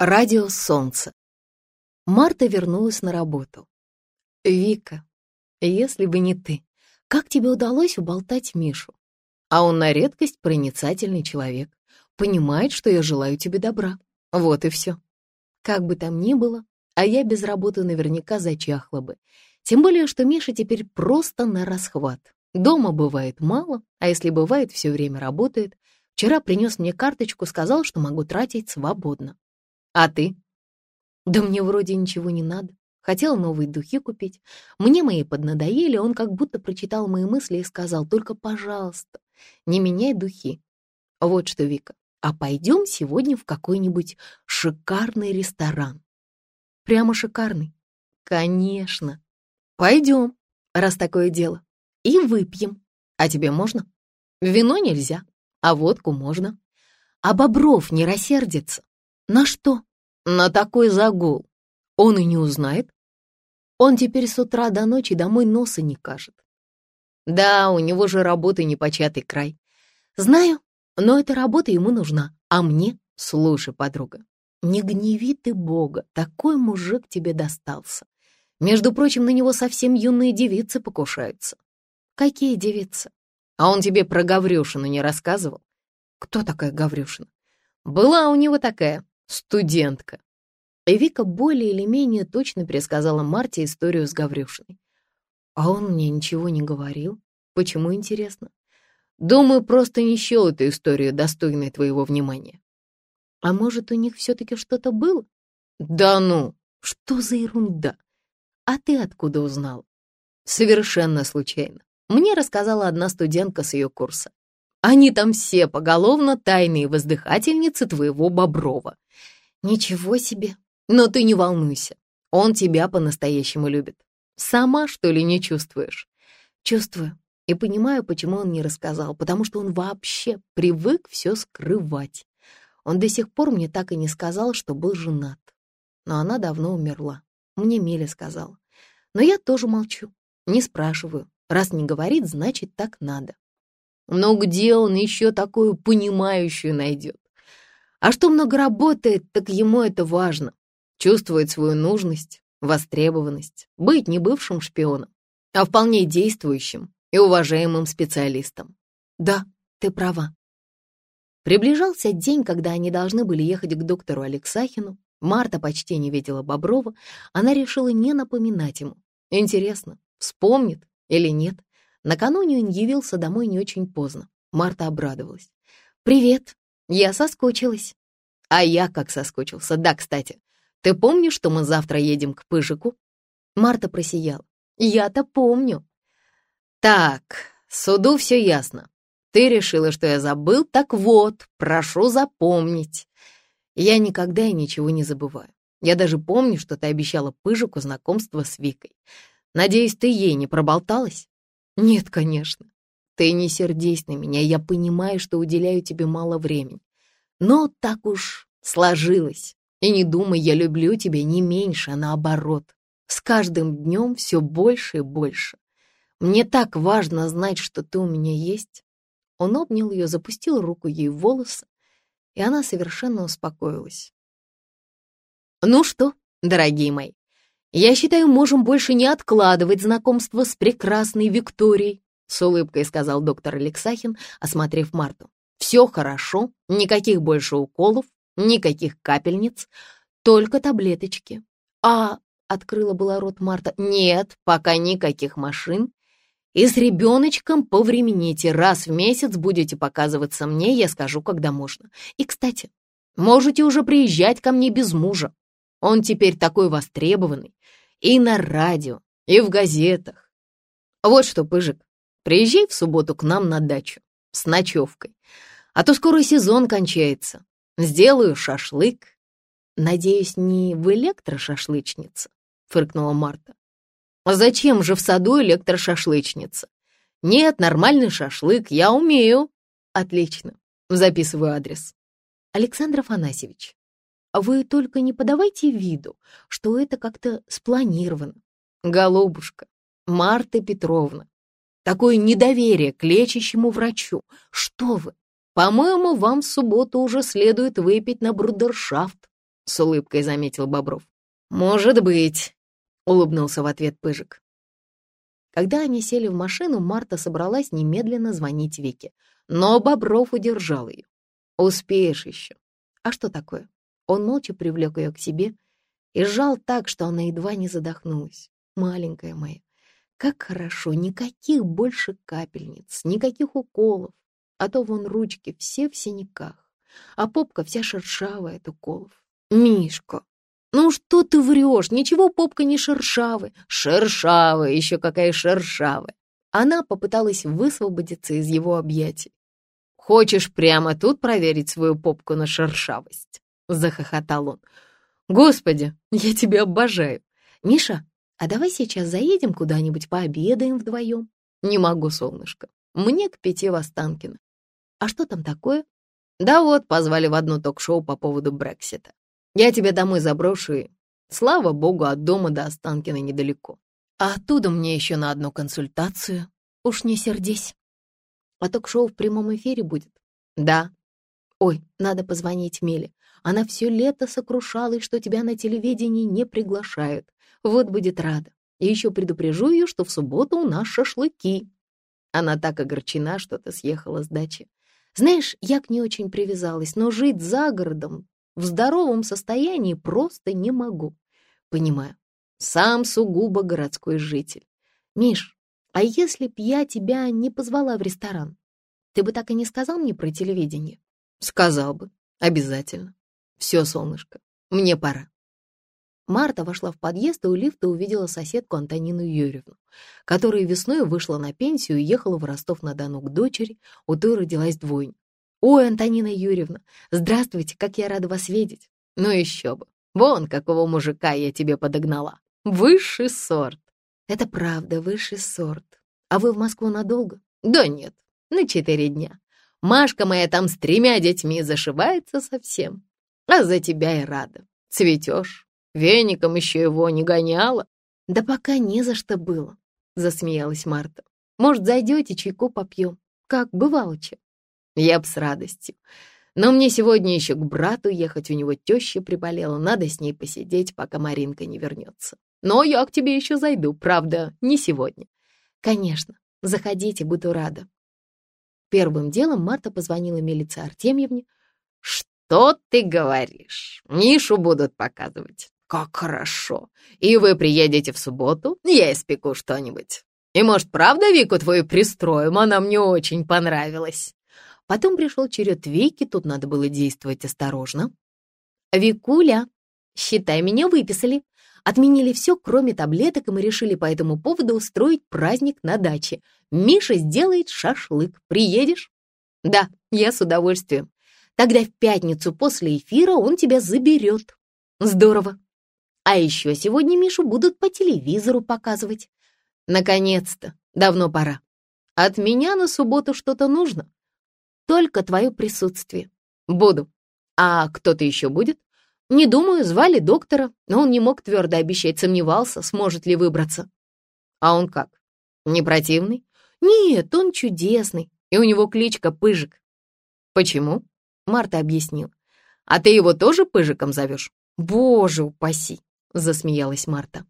Радио «Солнце». Марта вернулась на работу. «Вика, если бы не ты, как тебе удалось уболтать Мишу? А он на редкость проницательный человек, понимает, что я желаю тебе добра. Вот и все. Как бы там ни было, а я без работы наверняка зачахла бы. Тем более, что Миша теперь просто на расхват. Дома бывает мало, а если бывает, все время работает. Вчера принес мне карточку, сказал, что могу тратить свободно. А ты? Да мне вроде ничего не надо. Хотел новые духи купить. Мне мои поднадоели, он как будто прочитал мои мысли и сказал, только, пожалуйста, не меняй духи. Вот что, Вика, а пойдем сегодня в какой-нибудь шикарный ресторан. Прямо шикарный? Конечно. Пойдем, раз такое дело. И выпьем. А тебе можно? Вино нельзя, а водку можно. А Бобров не рассердится. На что? На такой загул. Он и не узнает. Он теперь с утра до ночи домой носа не кажет. Да, у него же работы непочатый край. Знаю, но эта работа ему нужна. А мне? Слушай, подруга, не гневи ты Бога, такой мужик тебе достался. Между прочим, на него совсем юные девицы покушаются. Какие девицы? А он тебе про Гаврюшину не рассказывал? Кто такая Гаврюшина? Была у него такая, студентка. И Вика более или менее точно пересказала Марте историю с Гаврюшиной. А он мне ничего не говорил. Почему, интересно? Думаю, просто не счел эту историю достойной твоего внимания. А может, у них все-таки что-то было? Да ну, что за ерунда? А ты откуда узнал? Совершенно случайно. Мне рассказала одна студентка с ее курса. Они там все поголовно тайные воздыхательницы твоего Боброва. Ничего себе. Но ты не волнуйся. Он тебя по-настоящему любит. Сама, что ли, не чувствуешь? Чувствую. И понимаю, почему он не рассказал, потому что он вообще привык все скрывать. Он до сих пор мне так и не сказал, что был женат. Но она давно умерла. Мне Меля сказала. Но я тоже молчу, не спрашиваю. Раз не говорит, значит, так надо. Но где он еще такую понимающую найдет? А что много работает, так ему это важно. Чувствует свою нужность, востребованность, быть не бывшим шпионом, а вполне действующим и уважаемым специалистом. Да, ты права. Приближался день, когда они должны были ехать к доктору Алексахину. Марта почти не видела Боброва. Она решила не напоминать ему. Интересно, вспомнит или нет? Накануне он явился домой не очень поздно. Марта обрадовалась. «Привет, я соскучилась». «А я как соскучился. Да, кстати, ты помнишь, что мы завтра едем к Пыжику?» Марта просияла. «Я-то помню». «Так, суду все ясно. Ты решила, что я забыл? Так вот, прошу запомнить. Я никогда и ничего не забываю. Я даже помню, что ты обещала Пыжику знакомство с Викой. Надеюсь, ты ей не проболталась?» «Нет, конечно. Ты не сердись на меня, я понимаю, что уделяю тебе мало времени. Но так уж сложилось. И не думай, я люблю тебя не меньше, а наоборот. С каждым днем все больше и больше. Мне так важно знать, что ты у меня есть». Он обнял ее, запустил руку ей в волосы, и она совершенно успокоилась. «Ну что, дорогие мои, «Я считаю, можем больше не откладывать знакомство с прекрасной Викторией», с улыбкой сказал доктор Алексахин, осмотрев Марту. «Все хорошо, никаких больше уколов, никаких капельниц, только таблеточки». «А...» — открыла была рот Марта. «Нет, пока никаких машин. И с ребеночком повремените. Раз в месяц будете показываться мне, я скажу, когда можно. И, кстати, можете уже приезжать ко мне без мужа. Он теперь такой востребованный. И на радио, и в газетах. Вот что, Пыжик, приезжай в субботу к нам на дачу с ночевкой. А то скоро сезон кончается. Сделаю шашлык. Надеюсь, не в электрошашлычнице, фыркнула Марта. Зачем же в саду электрошашлычница? Нет, нормальный шашлык, я умею. Отлично, записываю адрес. Александр Афанасьевич, вы только не подавайте виду, что это как-то спланировано. Голубушка, Марта Петровна, такое недоверие к лечащему врачу. Что вы? По-моему, вам в субботу уже следует выпить на брудершафт. с улыбкой заметил Бобров. «Может быть», — улыбнулся в ответ Пыжик. Когда они сели в машину, Марта собралась немедленно звонить Вике, но Бобров удержал ее. «Успеешь еще». «А что такое?» Он молча привлек ее к себе и сжал так, что она едва не задохнулась. «Маленькая моя, как хорошо, никаких больше капельниц, никаких уколов, а то вон ручки все в синяках, а попка вся шершавая от уколов. Мишка, ну что ты врешь, ничего попка не шершавая. Шершавая, еще какая шершавая. Она попыталась высвободиться из его объятий. «Хочешь прямо тут проверить свою попку на шершавость?» — захохотал он. «Господи, я тебя обожаю! Миша, а давай сейчас заедем куда-нибудь, пообедаем вдвоем?» «Не могу, солнышко. Мне к пяти в Останкино». «А что там такое?» «Да вот, позвали в одно ток-шоу по поводу Брексита. Я тебя домой заброшу и, слава богу, от дома до Останкина недалеко. А оттуда мне еще на одну консультацию. Уж не сердись. А ток-шоу в прямом эфире будет? Да. Ой, надо позвонить Меле. Она все лето сокрушалась, что тебя на телевидении не приглашают. Вот будет рада. И еще предупрежу ее, что в субботу у нас шашлыки. Она так огорчена, что ты съехала с дачи. Знаешь, я к ней очень привязалась, но жить за городом в здоровом состоянии просто не могу. Понимаю, сам сугубо городской житель. Миш, а если б я тебя не позвала в ресторан, ты бы так и не сказал мне про телевидение? Сказал бы, обязательно. Все, солнышко, мне пора. Марта вошла в подъезд и у лифта увидела соседку Антонину Юрьевну, которая весной вышла на пенсию и ехала в Ростов-на-Дону к дочери, у той родилась двойня. «Ой, Антонина Юрьевна, здравствуйте, как я рада вас видеть!» «Ну еще бы! Вон какого мужика я тебе подогнала! Высший сорт!» «Это правда, высший сорт. А вы в Москву надолго?» «Да нет, на четыре дня. Машка моя там с тремя детьми зашивается совсем. А за тебя и рада. Цветешь. Веником еще его не гоняла». «Да пока не за что было», — засмеялась Марта. «Может, зайдете, чайку попьем, как бывало чем?» Я б с радостью. Но мне сегодня еще к брату ехать, у него теща приболела, надо с ней посидеть, пока Маринка не вернется. Но я к тебе еще зайду, правда, не сегодня. Конечно, заходите, буду рада. Первым делом Марта позвонила милиции Артемьевне. «Что ты говоришь? Мишу будут показывать. Как хорошо. И вы приедете в субботу, я испеку что-нибудь. И, может, правда Вику твою пристроим? Она мне очень понравилась». Потом пришел черед Вики, тут надо было действовать осторожно. «Викуля, считай, меня выписали. Отменили все, кроме таблеток, и мы решили по этому поводу устроить праздник на даче. Миша сделает шашлык. Приедешь?» «Да, я с удовольствием. Тогда в пятницу после эфира он тебя заберет». «Здорово. А еще сегодня Мишу будут по телевизору показывать. Наконец-то, давно пора. От меня на субботу что-то нужно?» Только твое присутствие. Буду. А кто-то еще будет? Не думаю, звали доктора, но он не мог твердо обещать, сомневался, сможет ли выбраться. А он как? Не противный? Нет, он чудесный, и у него кличка Пыжик. Почему? Марта объяснила. А ты его тоже Пыжиком зовешь? Боже упаси, засмеялась Марта.